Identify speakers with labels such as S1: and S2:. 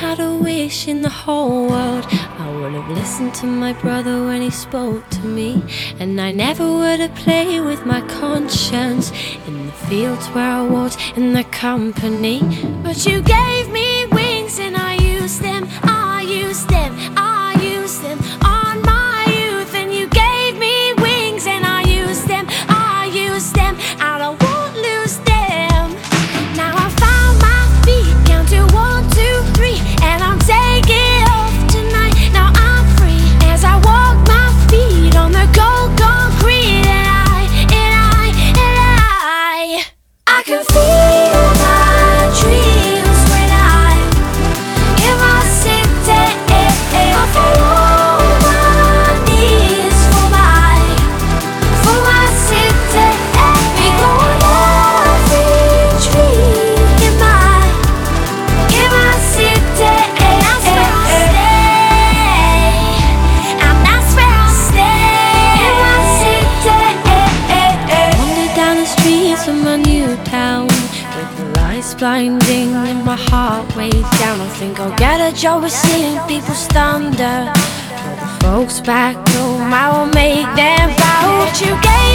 S1: Had a wish in the whole world, I would have listened to my brother when he spoke to me. And I never would have played with my conscience in the fields where I walked in the company. But you gave me wings and I feel blinding and my heart weighs down. I think I'll get a job with seeing people's thunder. For the folks back home, I will make them proud. You gave